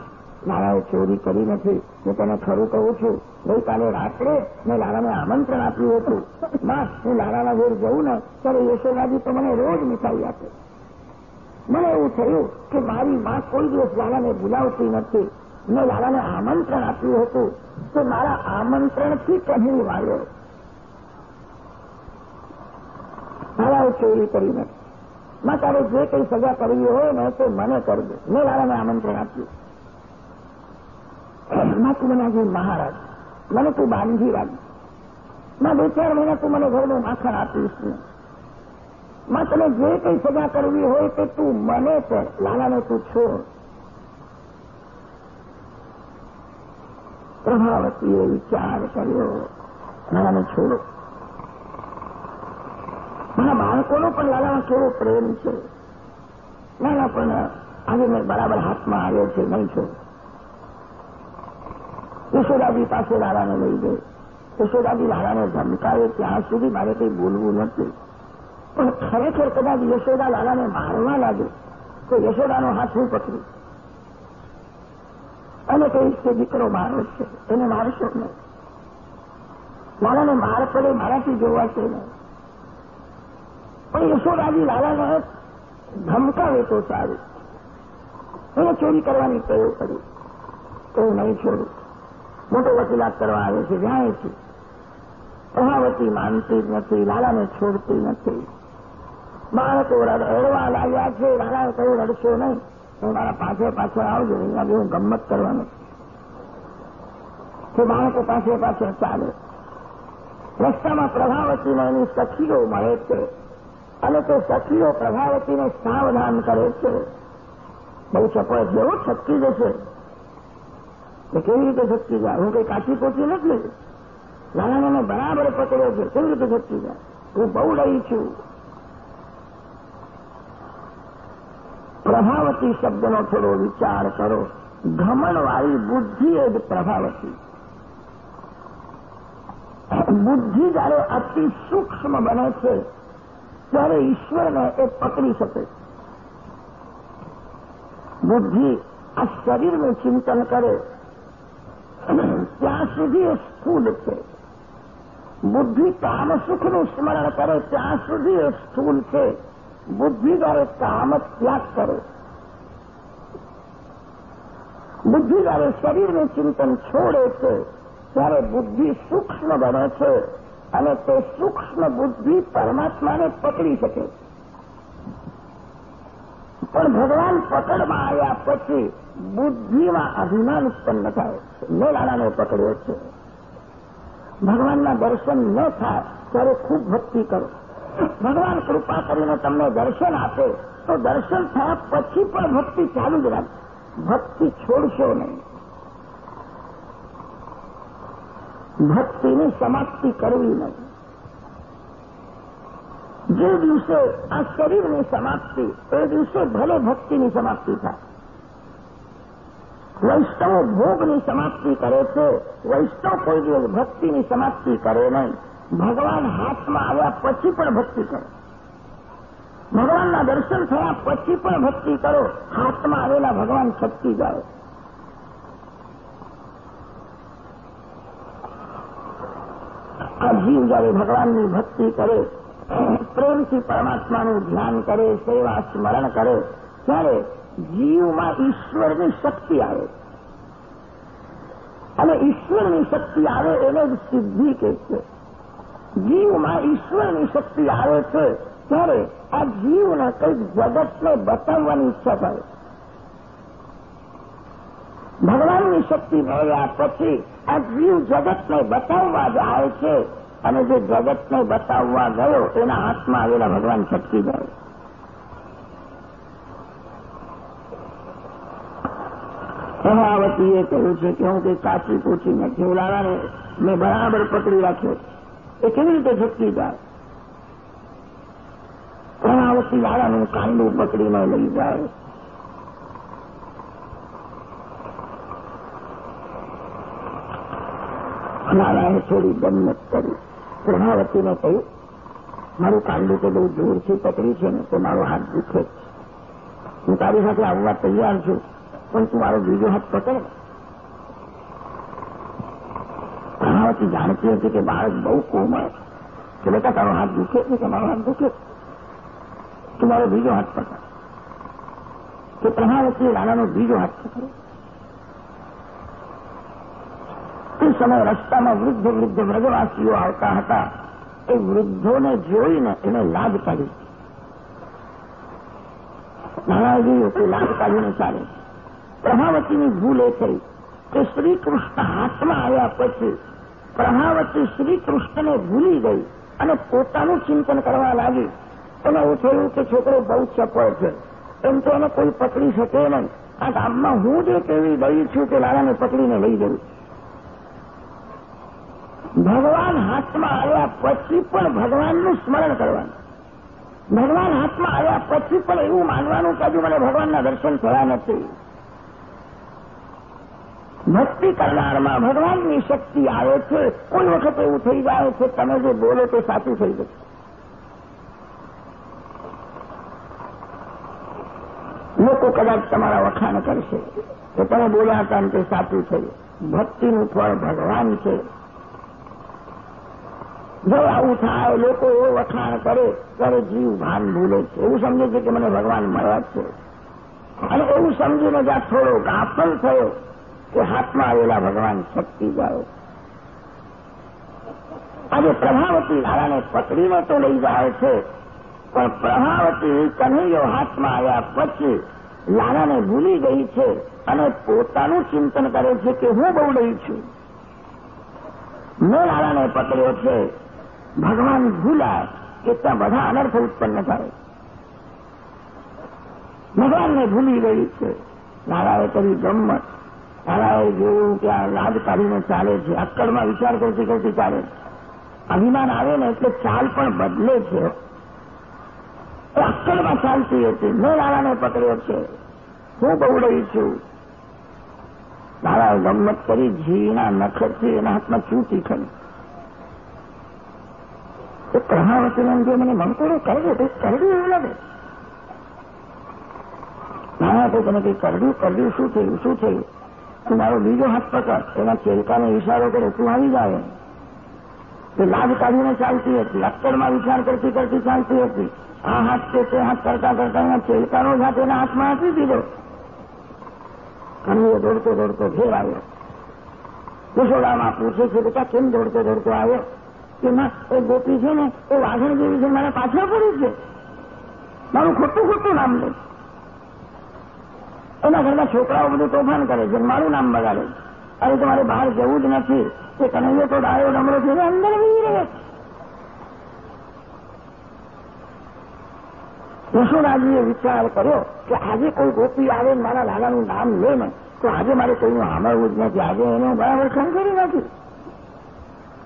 લાલાએ ચોરી કરી નથી હું તને ખરું કહું છું ગઈકાલે રાત્રે મેં લાલાને આમંત્રણ આપ્યું હતું માં હું લાલાના ઘેર જઉં ને ત્યારે યશોદાજી તો મને રોજ મીઠાઈ આપે મને એવું થયું કે મારી માં કોઈ દિવસ લાલાને બોલાવતી નથી મેં લાલાને આમંત્રણ આપ્યું હતું તો મારા આમંત્રણથી કહી આવ્યો લાલાએ ચોરી કરી નથી માં તારે જે કંઈ સજા કરવી હોય ને તો મને કરજો. મેં લાલાને આમંત્રણ આપ્યું. માં તું મને આજે મહારાજ. મને તું બાંધી રાખમાં બે ચાર મહિના તું મને ઘરનું માખણ આપીશ ને માં તને જે કંઈ સજા કરવી હોય તે તું મને કર. લાલાને તું છોડ. પ્રભાવતીએ વિચાર કર્યો. લાલાને છોડો મારા બાળકોનો પણ લાલામાં કેવો પ્રેમ છે. લાલા પણ મેં બરાબર હાથમાં આવ્યો છે, નહીં છો? યશોદાજી પાસે લાલાને લઈ ગઈ. યશોદાજી લાલાને ધમકાવે ત્યાં સુધી મારે કંઈ બોલવું નથી. પણ ખરેખર કદાચ યશોદા લાલાને મારવા લાગે, તો યશોદાનો હાથ હું પકડી. અને કહીશ કે દીકરો મારો છે, એને મારશો નહીં. લાલાને માર પડે મારાથી જોવાશે નહીં પણ યશોદાજી લાલાને ધમકાવે તો સારું. એને ચોરી કરવાની ટેવ કરી તો નહીં છોડું મોટો વકીલાત કરવા આવે છે જાણે છે. પ્રભાવતી માનતી જ નથી, લાલાને છોડતી નથી. બાળકો રડવા લાગ્યા છે લાલાએ કહ્યું, રડશો નહીં. હું મારા પાછળ પાછળ આવજો, અહીંયા હું ગમત કરવાનું તો બાળકો પાછળ પાછળ ચાલે. રસ્તામાં પ્રભાવતીને એની સખીઓ મળે છે. અને તે સખીઓ પ્રભાવતીને સાવધાન કરે છે. બહુ ચપળ જેવો છટકી જશે. તો કેવી રીતે છટકી જાય? હું કંઈ કાચી પોચી નથી. લાલાને બરાબર પકડ્યો છે, કેવી રીતે છટકી જાય? હું બહુ રહી છું. પ્રભાવતી શબ્દનો થોડો વિચાર કરો. ઘમણવાળી બુદ્ધિ એ જ પ્રભાવતી. બુદ્ધિ જયારે અતિ સૂક્ષ્મ બને છે ત્યારે ઈશ્વરને એ પકડી શકે. બુદ્ધિ આ શરીરનું ચિંતન કરે, ત્યાં સુધી એ સ્થૂલ છે. બુદ્ધિ કામ સુખનું સ્મરણ કરે, ત્યાં સુધી એ સ્થૂલ છે. બુદ્ધિ દ્વારા કામ ત્યાગ કરે. બુદ્ધિ જયારે શરીરનું ચિંતન છોડે છે, ત્યારે બુદ્ધિ સૂક્ષ્મ બને છે. અને તે સૂક્ષ્મ બુદ્ધિ પરમાત્માને પકડી શકે. પણ ભગવાન પકડમાં આવ્યા પછી બુદ્ધિમાં અભિમાન ઉત્પન્ન થાય. મેં લાલાને પકડ્યો છે. ભગવાનના દર્શન ન થાય ત્યારે ખૂબ ભક્તિ કરો. ભગવાન કૃપા કરીને તમને દર્શન આપે તો દર્શન થયા પછી પણ ભક્તિ ચાલુ જ રાખે ભક્તિ છોડશો નહીં. ભક્તિની સમાપ્તિ કરવી નહીં. જે દિવસે આ શરીરની સમાપ્તિ, એ દિવસે ભલે ભક્તિની સમાપ્તિ થાય. વૈષ્ણવ ભોગની સમાપ્તિ કરે છે, વૈષ્ણવ કોઈ દિવસ ભક્તિની સમાપ્તિ કરે નહીં. ભગવાન હાથમાં આવ્યા પછી પણ ભક્તિ કરો. ભગવાનના દર્શન થયા પછી પણ ભક્તિ કરો. હાથમાં આવેલા ભગવાન છટકી જાય. આ જીવ જયારે ભગવાનની ભક્તિ કરે, પ્રેમથી પરમાત્માનું ધ્યાન કરે, સેવા સ્મરણ કરે, ત્યારે જીવમાં ઈશ્વરની શક્તિ આવે. અને ઈશ્વરની શક્તિ આવે એને જ સિદ્ધિ કે છે. જીવમાં ઈશ્વરની શક્તિ આવે છે, ત્યારે આ જીવને કંઈક જગતને બતાવવાની ઈચ્છા થાય. ભગવાનની શક્તિ મળ્યા પછી આ જીવ જગતને બતાવવા જાય છે. અને જે જગતને બતાવવા ગયો, એના હાથમાં આવેલા ભગવાન છટકી જાય હેમાવતીએ કહ્યું છે કે હું કંઈ કાચી પૂછી નથી ઓલાને મેં બરાબર પકડી રાખ્યો. એ કેવી રીતે છટકી જાય? હેમાવતી લાલાનું કાંડું પકડીને લઈ જાય. લાલાએ છોડી ગમત કરી. પ્રભાવતીને કહ્યું, મારું કાંડું તો બહુ જોરથી પકડી છે ને, તો મારો હાથ દુખે હું તારી સાથે આવવા તૈયાર છું, પણ તું મારો બીજો હાથ પકડ. પ્રભાવતી જાણતી હતી કે બાળક બહુ કોમળ કે બેટા, તારો હાથ દુખે છે કે મારો હાથ દુખે તું મારો બીજો હાથ પકડ. કે પ્રભાવતીએ લાલાનો બીજો હાથ પકડ્યો. તે સમય રસ્તામાં વૃદ્ધ વૃદ્ધ વ્રજવાસીઓ આવતા હતા. એ વૃદ્ધોને જોઈને એને લાભ કાઢી નાણાજી કે લાભ કાઢીને ચાલે. પ્રભાવતીની ભૂલ એ થઈ કે શ્રીકૃષ્ણ હાથમાં આવ્યા પછી પ્રભાવતી શ્રીકૃષ્ણને ભૂલી ગઈ અને પોતાનું ચિંતન કરવા લાગી. એને એવું થયું કે છોકરો બહુ ચપળ છે. એમ તો એને કોઈ પકડી શકે નહીં. આ ગામમાં હું જે કેવી ગઈ છું કે લાલાને પકડીને લઈ જવું ભગવાન હાથમાં આવ્યા પછી પણ ભગવાનનું સ્મરણ કરવાનું. ભગવાન હાથમાં આવ્યા પછી પણ એવું માનવાનું કે હજુ મને ભગવાનના દર્શન થયા નથી. ભક્તિ કરનારમાં ભગવાનની શક્તિ આવે છે. કોઈ વખત એવું થઈ જાય છે તમે જે બોલો તે સાચું થઈ જશે. લોકો કદાચ તમારા વખાણ કરશે કે તમે બોલ્યા હતા તે સાચું થયું. ભક્તિનું ફળ ભગવાન છે. જો થાય, લોકો એવો વખાણ કરે, ત્યારે જીવ ભાન ભૂલે એવું સમજે છે કે મને ભગવાન મળ્યા છે. અને એવું સમજીને જ્યાં થોડો ગાફલ થયો કે હાથમાં આવેલા ભગવાન શક્તિ જાઓ આજે પ્રભાવતી ધારાને પકડીને તો લઈ જાય છે, પણ પ્રભાવતી કન્હૈયો હાથમાં આવ્યા પછી લાલાને ભૂલી ગઈ છે અને પોતાનું ચિંતન કરે છે કે હું બહુ રહી છું. મેં લાલાને પકડ્યો છે. ભગવાન ભૂલાય એટલા બધા અનર્થ ઉત્પન્ન થાય. ભગવાનને ભૂલી ગઈ છે. નારાએ કરી ગમત નારાએ જોયું કે આ લાજ કાઢીને ચાલે છે. અક્કડમાં વિચાર કરતી કરતી ચાલે અભિમાન આવે ને એટલે ચાલ પણ બદલે છે. અક્કડમાં ચાલતી હતી. મેં નારાને પકડ્યો છે. હું બહુડઈ છું. નારાએ ગમત કરી જીના નખરથી એના હાથમાં ચૂંટી ખરી. એમ મંકોડો કરજો કંઈક કરડ્યું એવું લાગે. ના, તો તમે કંઈક કરડ્યું કરડ્યું શું થયું શું થયું? તું મારો બીજો હાથ પકડ, એના ચેલકાનો ઇશારો કરે, તું આવી જાય તે લાભ કાઢીને ચાલતી હતી લક્કડમાં વિચાર કરતી કરતી ચાલતી હતી. આ હાથ છે, તે હાથ કરતા કરતા એના ચેલકાનો હાથ એના હાથમાં આપી દીધો. કનૈયો દોડતો દોડતો ઘેર આવ્યો. યશોદામાં પૂછે છે બેટા કેમ દોડતો દોડતો આવ્યો? કે એ ગોપી છે ને, એ વાઘણ જેવી છે, મારા પાછળ પડી છે. મારું ખોટું ખોટું નામ લે. એના ઘરના છોકરાઓ બધું તોફાન કરે છે મારું નામ બગાડે અરે તમારે બહાર જવું જ નથી. કે કનૈયો તો ડાયો નમરો છે અંદર વી રહે યશોદાજીએ વિચાર કર્યો કે આજે કોઈ ગોપી આવે મારા લાલાનું નામ લે ને, તો આજે મારે કોઈનું સાંભળવું જ નથી. આજે એનું બરાબર સંકેલી નથી.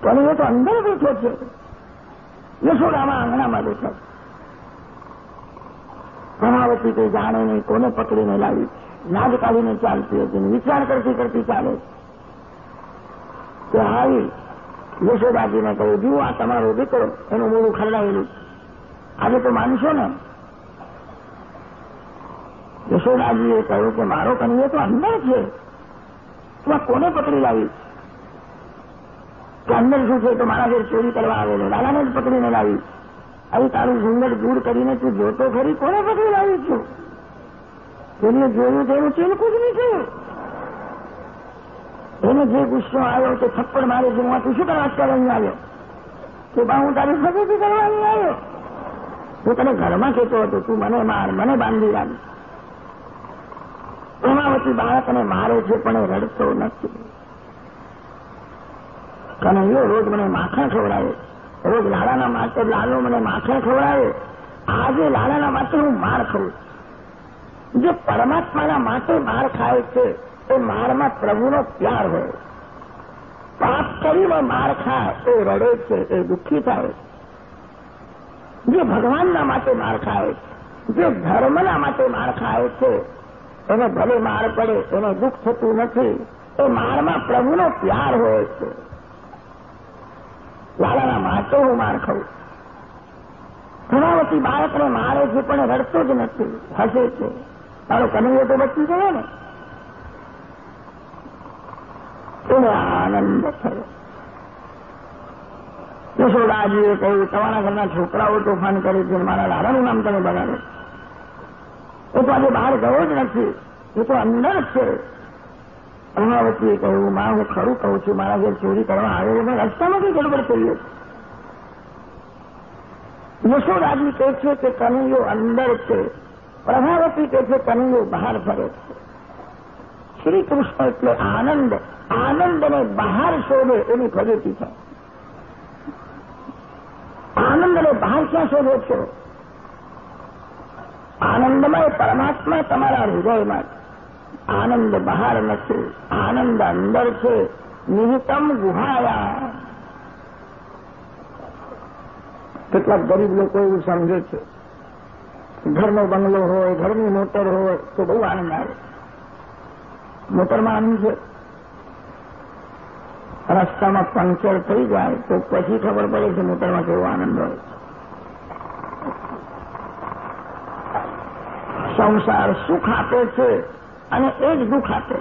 કનૈયો તો અંદર બેઠો છે. યશોદામાં આંગણામાં બેઠો પ્રભાવતી કોઈ જાણે નહીં, કોને પકડીને લાવી. નાદ કાઢીને ચાલતી હતી વિચાર કરતી કરતી ચાલે તે આવી યશોદાજીને કહ્યું જુઓ, આ તમારો દીકરો, એનું મોડું ખરડાવેલું આજે તો માનશો ને? યશોદાજીએ કહ્યું કે, મારો કનૈયો તો અંદર છે. તું કોને પકડી લાવી? કે અંદર શું છે? તો મારા ઘેર ચોરી કરવા આવેલો. લાલાને જ પકડીને લાવી. આવી તારું સુંદર દૂર કરીને તું જોતો ખરી કોને પકડી લાવી છું? તેને જોયું તેનું ચિલકું જ નહીં થયું એને જે ગુસ્સો આવ્યો તે થપ્પડ મારે છે. હું તું શું કરવા અહીં આવ્યો? કે બા, હું તારી ફજેથી કરવા અહીં આવ્યો. હું તને ઘરમાં કહેતો હતો, તું મને માર, મને બાંધી રાખ. પછી બાળકને મારે છે પણ એ રડતો નથી. કનૈયો રોજ મને માખણ ખવડાવે. રોજ લાડાના માટે લાલો મને માખણ ખવડાવે. આજે લાડાના માટે હું માર ખાઉં. જે પરમાત્માના માટે માર ખાય છે, એ મારમાં પ્રભુનો પ્યાર હોય. પાપ કરીને માર ખાય, એ રડે છે, એ દુઃખી થાય. જે ભગવાનના માટે માર ખાય, જે ધર્મના માટે માર ખાય છે, એને ભલે માર પડે, એને દુઃખ થતું નથી, એ મારમાં પ્રભુનો પ્યાર હોય છે. લાલાના માટે હું માર ખાઉં ધનાવતી બાળકને મારે છે પણ રડતો જ નથી, હસે છે. તારો કનૈયો તો બચી ગયો ને. એને આનંદ થયો. યશોદાજીએ કહ્યું, તમારા ઘરના છોકરાઓ તોફાન કરે છે, મારા લાલાનું નામ તમે બગાડો એ તો આજે બહાર ગયો જ નથી. એ તો અંદર જ છે. અમરાવતીએ કહ્યું, માં, હું ખરું કહું છું, મારા ઘેર ચોરી કરવા આવ્યો મેં રસ્તામાં કઈ ગડબડ કર્યો યશોરાજી કહે છે કે કનૈયો અંદર છે. પ્રભાવતી કહે છે, કનૈયો બહાર ફરે છે. શ્રી કૃષ્ણ એટલે આનંદ. આનંદને બહાર શોધે એની પ્રગતિ છે. આનંદને બહાર ક્યાં શોધો છો? આનંદમય પરમાત્મા તમારા હૃદયમાં આનંદ બહાર નથી, આનંદ અંદર છે નિહિતમ ગુહાયા. કેટલાક ગરીબ લોકો એવું સમજે છે, ઘરનો બંગલો હોય, ઘરની મોટર હોય, તો બહુ આનંદ આવે. મોટરમાં આનંદ છે. રસ્તામાં પંક્ચર થઈ જાય, તો પછી ખબર પડે છે મોટરમાં કેવો આનંદ હોય. સંસાર સુખ આપે છે. અને એ જ દુઃખ આપે.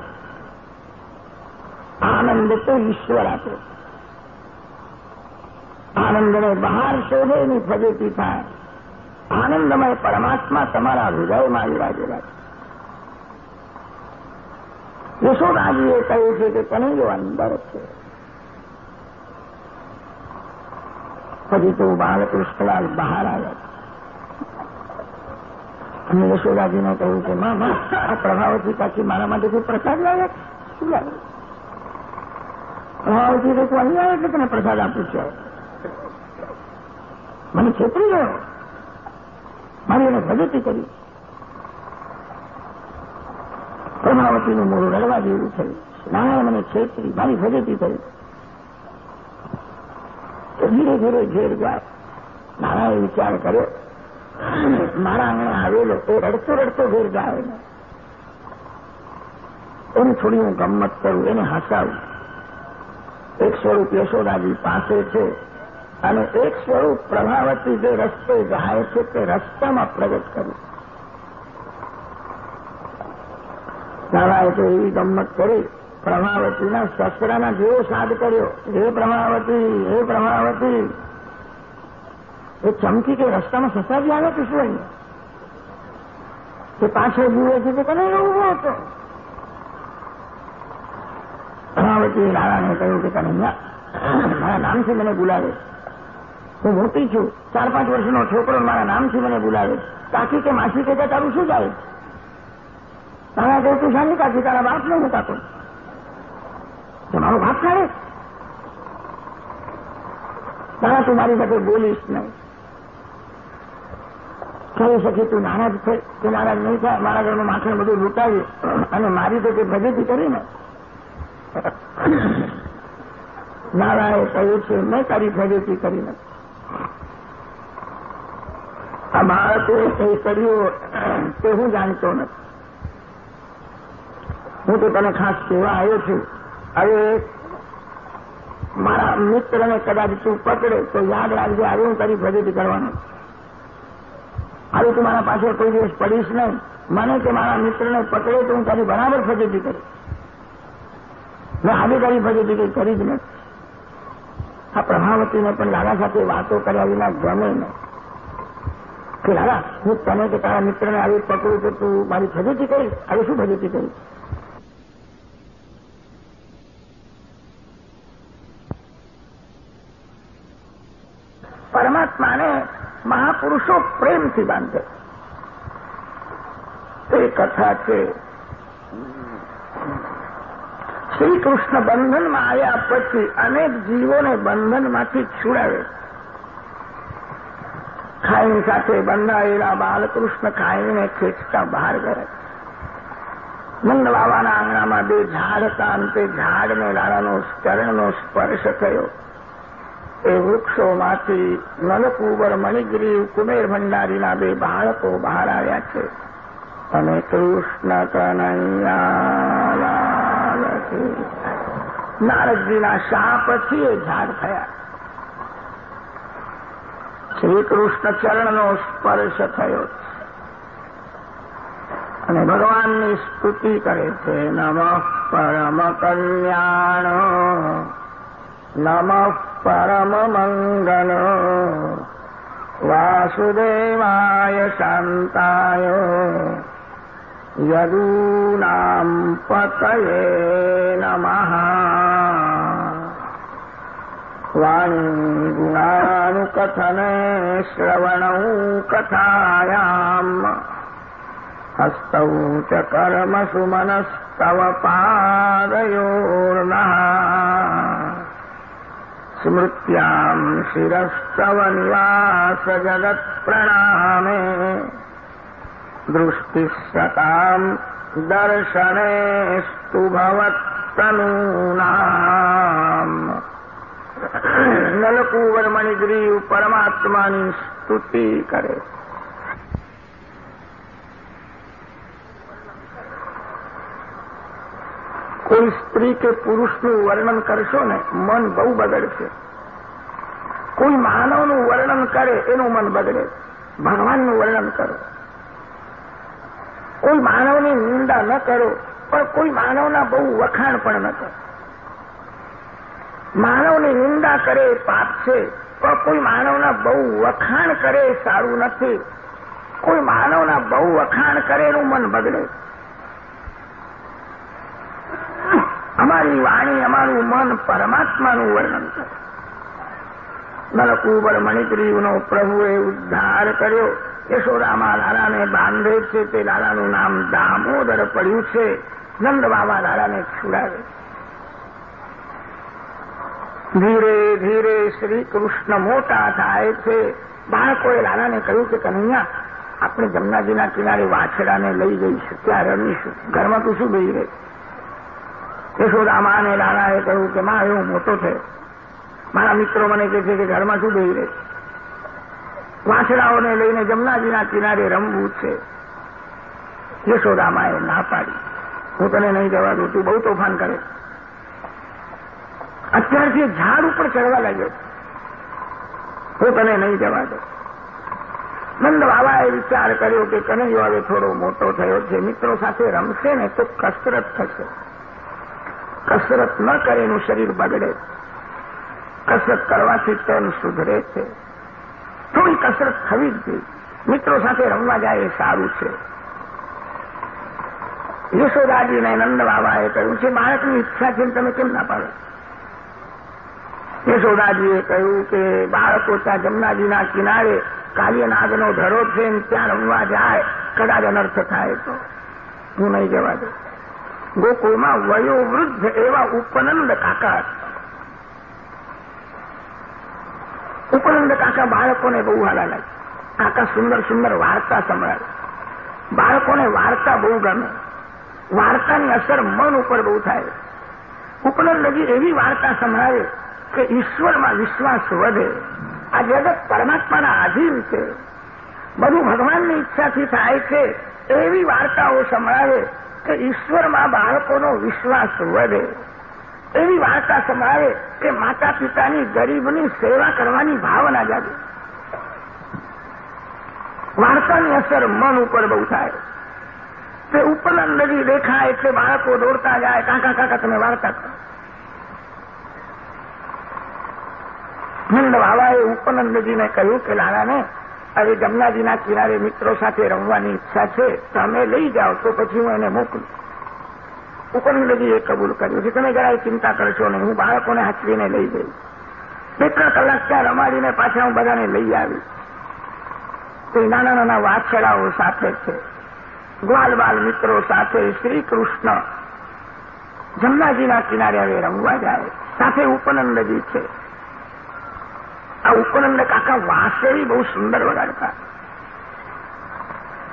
આનંદ તો ઈશ્વર આપે. આનંદને બહાર શોધે એની ફજેતી થાય આનંદમય પરમાત્મા તમારા હૃદયમાં વિરાજેલા છે. યશોદાજીએ કહ્યું છે કે કનૈયો અંદર છે. પછી તો બાલકૃષ્ણલાલ બહાર આવ્યા અને યશોદાજીને કહ્યું કે માં આ પ્રભાવતી પાછી મારા માટે કોઈ પ્રસાદ લાવ્યા શું લાવે પ્રભાવતી તો તું અહીંયા એટલે તને પ્રસાદ આપું છે. મને છેતરી ગયો. મારી એને ભજતી કરી. પ્રભાવતીનું મોડું રડવા જેવું થયું. નારાયણ મને છેતરી, મારી ભજતી કરી. તો ધીરે ધીરે ઘેર ગયા નાણાએ વિચાર કર્યો. મારા આંગણે આવેલો એ રડતો રડતો ઘેર જાય એને થોડી હું ગમત કરું, એને હસાવું. એક સ્વરૂપ યશોદાજી પાસે છે અને એક સ્વરૂપ પ્રભાવતી જે રસ્તે જાય છે તે રસ્તામાં પ્રગટ કરું. દાદાએ તો એવી ગમત કરી, પ્રભાવતીના શસ્ત્રના જેવો સાદ કર્યો, હે પ્રભાવતી હે પ્રભાવતી એ ચમકી કે રસ્તામાં સસાજી આવે કે શું તે પાછળ જુએ છે તે કને ઊભો હતો? પ્રભાવતી લાલાને કહ્યું કે કનૈયા મારા નામથી મને બોલાવે. હું મોટી છું, ચાર પાંચ વર્ષનો છોકરો મારા નામથી મને બોલાવે. કાકી કે માસી કહેતા તારું શું જાય? તારા કહે તું શાની કાકી? તારા બાપ નો હું કાકો? તમારો બાપ ચાલે તારા તું મારી સાથે બોલીશ નહીં. કહી શકે તું નારાજ થઈ કે નારાજ નહીં થાય મારા ઘરનું માથે બધું લૂંટાવી અને મારી તો તે ભજેતી કરી ને. નારાએ કહ્યું છે, મેં તારી ફજેતી કરી નથી. આ બાળકે એ કર્યું તે હું જાણતો નથી. હું તો તને ખાસ કહેવા આવ્યો છું. હવે મારા મિત્રને કદાચ તું પકડે તો યાદ રાખજે આવ્યું હું તારી કરવાનું કરવાનો હવે તું મારા પાસે કોઈ દિવસ પડીશ નહીં. મને કે મારા મિત્રને પકડે તો હું તારી બરાબર ફજેતી કરીશ. મેં આવી તારી ફજેતી કંઈ કરી જ નથી. આ પ્રભાવતીને પણ દાદા સાથે વાતો કર્યા વિના ગમે નહીં. કે દાદા હું તને કે તારા મિત્રને આવી પકડું તો તું મારી ફજેતી કરીશ? આવી શું ફજેતી કરીશ? પરમાત્માને મહાપુરુષો પ્રેમથી બાંધે. તે કથા છે. શ્રી બંધનમાં આવ્યા પછી અનેક જીવોને બંધનમાંથી છુડાવે. ખાઈની સાથે બંધાયેલા બાલકૃષ્ણ ખાઈને ખેંચતા બહાર ગયા નંદ બાબાના આંગણામાં બે ઝાડ હતા અંતે ઝાડને લાલાનો ચરણનો સ્પર્શ થયો. એ વૃક્ષોમાંથી નલકુબર મણિગીરી કુમેર ભંડારીના બે બાળકો બહાર આવ્યા છે. અને કૃષ્ણ કનૈયા નારદજીના શાપથી એ ઝાડ થયા. શ્રી કૃષ્ણ ચરણનો સ્પર્શ થયો અને ભગવાનની સ્તુતિ કરે છે, નમ પરમ કલ્યાણ, નમ પરમ वासुदेवाय વાસુદેવાય શાંતાય पतये પતયે નમઃ વાણી श्रवणौ શ્રવણૌ કથાયામ હસ્તૌ ચ કર્મસુ મનસ્તવ પાદયોર્નઃ સ્મૃત્યામ શિરસ્તવ નિવાસ જગત પ્રણામે દૃષ્ટિસતામ દર્શનેસ્તુ ભવત્તનૂનામ નલકુવર મણિગ્રીવ પરમાત્માની સ્તુતિ કરે કોઈ સ્ત્રી કે પુરુષનું વર્ણન કરશો ને, મન બહુ બગડશે. કોઈ માનવનું વર્ણન કરે, એનું મન બગડે. ભગવાનનું વર્ણન કરો. કોઈ માનવની નિંદા ન કરો, પણ કોઈ માનવના બહુ વખાણ પણ ન કરો. માનવની નિંદા કરે પાપ છે, પણ કોઈ માનવના બહુ વખાણ કરે સારું નથી. કોઈ માનવના બહુ વખાણ કરે એનું મન બગડે. અમારી વાણી, અમારું મન પરમાત્માનું વર્ણન કરે. નલકુબર મણિગ્રીવનો પ્રભુએ ઉદ્ધાર કર્યો. યશોદામાં લાલાને બાંધે છે, તે લાલાનું નામ દામોદર પડ્યું છે. નંદ લાલાને છુડાવે ધીરે ધીરે શ્રી કૃષ્ણ મોટા થાય છે. બાળકોએ લાલાને કહ્યું કે, કનૈયા, આપણે જમનાજીના કિનારે વાછડાને લઈ જઈશું ત્યાં રમીશું ઘરમાં તું શું બેહી રહી? યશોદા માને લાલાએ કહ્યું કે માં એવું મોટો થયો મારા મિત્રો મને કહે છે કે ઘરમાં શું બેહી રહે વાછડાઓને લઈને જમનાજીના કિનારે રમવું છે. યશોદામાએ ના પાડી. હું તને નહીં જવા દઉં, તું બહુ તોફાન કરે અત્યારથી ઝાડ ઉપર ચડવા લાગ્યો હું તને નહીં જવા દઉં. નંદ બાબાએ વિચાર કર્યો કે કનૈયો હવે થોડો મોટો થયો છે. મિત્રો સાથે રમશે ને તો કસરત થશે. કસરત ન કરે એનું શરીર બગડે. કસરત કરવાથી તન સુધરે છે. થોડી કસરત થવી જ જોઈએ. મિત્રો સાથે રમવા જાય એ સારું છે. યશોદાજીને નંદ બાબાએ કહ્યું છે બાળકની ઈચ્છા છે તમે કેમ ના પાડો? યશોદાજીએ કહ્યું કે, બાળકો ત્યાં જમનાજીના કિનારે કાલિયનાગનો ધરો છે ત્યાં રમવા જાય. કદાચ અનર્થ થાય તો. હું નહીં જવા દઉં. ગોકુળમાં વયોવૃદ્ધ એવા ઉપનંદ કાકા ઉપનંદ કાકા બાળકોને બહુ હાલા લાગે કાકા સુંદર સુંદર વાર્તા સંભળાવે. બાળકોને વાર્તા બહુ ગમે. વાર્તાની અસર મન ઉપર બહુ થાય. ઉપનંદજી એવી વાર્તા સંભળાવે કે ઈશ્વરમાં વિશ્વાસ વધે. આ જગત પરમાત્માના આધીન છે. બધું ભગવાનની ઈચ્છાથી થાય છે. એવી વાર્તાઓ સંભળાવે. કે ઈશ્વરમાં બાળકોનો વિશ્વાસ વધે. એવી વાર્તા સમાવે કે માતા પિતાની ગરીબની સેવા કરવાની ભાવના જાગે. વાર્તાની અસર મન ઉપર બહુ થાય. તે ઉપનંદજી દેખાય એટલે બાળકો દોડતા જાય, કાકા કાકા, તમે વાર્તા કરો. નંદ બાબાએ ઉપનંદજીને કહ્યું કે, લાલાને હવે જમનાજીના કિનારે મિત્રો સાથે રમવાની ઈચ્છા છે, તમે લઈ જાઓ તો પછી હું એને મોકલું. ઉપનંદજીએ કબૂલ કર્યું છે. તમે જરાય ચિંતા કરશો નહીં, હું બાળકોને હાચવીને લઈ જઈશ. બે ત્રણ કલાક ત્યાં રમાડીને પાછા હું બધાને લઈ આવી તે નાના નાના વાછડાઓ સાથે છે. ગ્વાલ બાલ મિત્રો સાથે શ્રી કૃષ્ણ જમનાજીના કિનારે હવે રમવા જાય. સાથે ઉપનંદજી છે. આ ઉપનંદ કાકા વાંસળી બહુ સુંદર વગાડતા.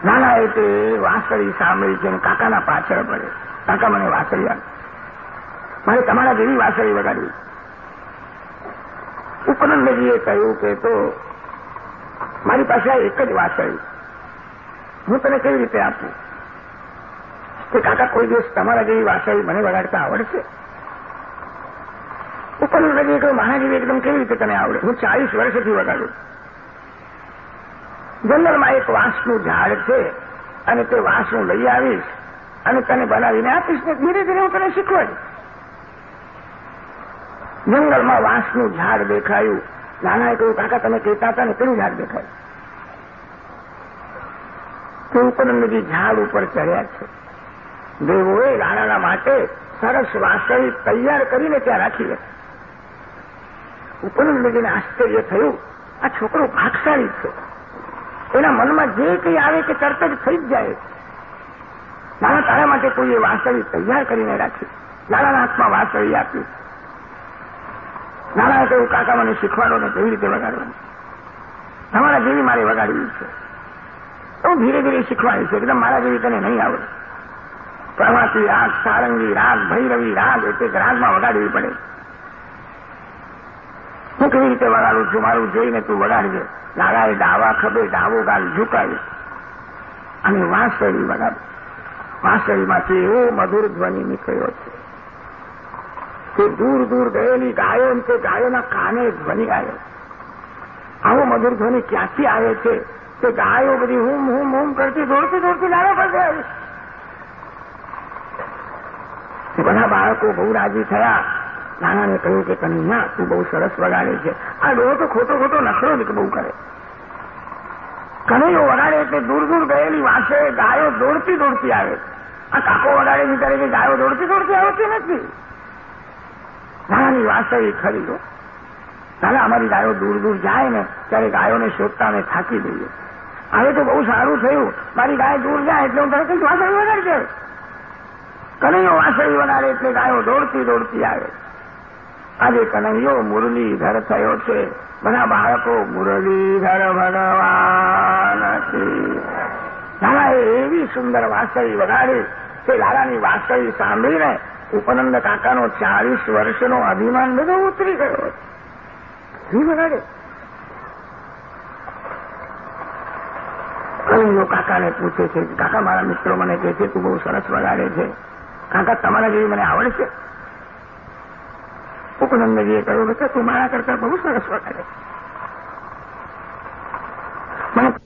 નાના એ વાંસળી સાંભળી છે કાકાના પાછળ પડે. કાકા મને વાંસળી આપે. મારે તમારા જેવી વાંસળી વગાડવી. ઉપનંદજીએ કહ્યું કે તો મારી પાસે આ એક જ વાંસળી. હું તને કેવી રીતે આપું? કે કાકા કોઈ દિવસ તમારા જેવી વાંસળી મને વગાડતા આવડશે? ઉપરનું નદી કે મારા એકદમ કેવી રીતે તને આવડે? હું ચાલીસ વર્ષથી વગાડું જંગલમાં એક વાંસનું ઝાડ છે અને તે વાંસ હું લઈ આવીશ અને તને બનાવીને આપીશ ને ધીરે ધીરે હું તને શીખવાડીશ. જંગલમાં વાંસનું ઝાડ દેખાયું. નાનાએ કહ્યું કાકા તમે કહેતા હતા ને કેવું ઝાડ દેખાયું. તે ઉપનંદજી ઝાડ ઉપર ચડ્યા છે. દેવોએ રાણાના માટે સરસ વાંસળી તૈયાર કરીને ત્યાં રાખી હતી. ઉપનંદજીને આશ્ચર્ય થયું. આ છોકરો ભાગશાળી છે. એના મનમાં જે કંઈ આવે કે તરત જ થઈ જ જાય. નાના તારા માટે કોઈએ વાસળી તૈયાર કરીને રાખી. નાના હાથમાં વાસળી આપી. નાના કહ્યું, કાકા, મને શીખવાડો ને કેવી રીતે વગાડવાનું? તમારા જેવી મારે વગાડવી છે. હું ધીરે ધીરે શીખવાડી છે. એકદમ મારા જેવી તને નહીં આવડે. પ્રવાસી રાગ, સારંગી રાગ, ભૈરવી રાગ એક એક રાગમાં વગાડવી પડે. હું કેવી રીતે વગાડું છું? મારું જોઈને તું વગાડજે. લાલાએ ડાવા ખભે ડાવો ગાલ ઝુકાવી અને વાંસળી વગાડી. વાંસળીમાંથી એવો મધુર ધ્વનિ નીકળ્યો છે તે દૂર દૂર ગયેલી ગાયો તે ગાયોના કાને ધ્વનિ આવ્યો આવો મધુર ધ્વનિ ક્યાંથી આવે છે? તે ગાયો બધી હુમ હુમ હુમ કરતી દોડતી દોડતી લાડા પાસે આવી બધા બાળકો બહુ રાજી થયા. નાનાને કહ્યું કે કનૈયા તું બહુ સરસ વગાડે છે. આ ડોહો તો ખોટો ખોટો નખરો જ બહુ કરે. કનૈયો વગાડે એટલે દૂર દૂર ગયેલી વાસે ગાયો દોડતી દોડતી આવે. આ કાકો વગાડે છે કરે કે ગાયો દોડતી દોડતી આવતી નથી. નાનાની વાસળી ખરી લો દાદા અમારી ગાયો દૂર દૂર જાય ને, ત્યારે ગાયોને શોધતા અમે થાકી દઈએ હવે તો બહુ સારું થયું. મારી ગાય દૂર જાય એટલે હું તરત જ વાસળી વગાડજે. કનૈયો વાસળી વગાડે એટલે ગાયો દોડતી દોડતી આવે. આજે કનૈયો મુરલીધર થયો છે. બધા બાળકો મુરલીધર ભગવાન લાલાએ એવી સુંદર વાસળી વગાડી તે લાલાની વાસળી સાંભળીને ઉપનંદ કાકાનો ચાલીસ વર્ષનો અભિમાન બધો ઉતરી ગયો. જી વગાડે? કનૈયો કાકાને પૂછે છે, કાકા, મારા મિત્રો મને કહે છે તું બહુ સરસ વગાડે છે. કાકા, તમારા જેવી મને આવડે છે ઉપનંદજીએ કહ્યું કે તું મારા કરતા બહુ સરસ વગાડે મને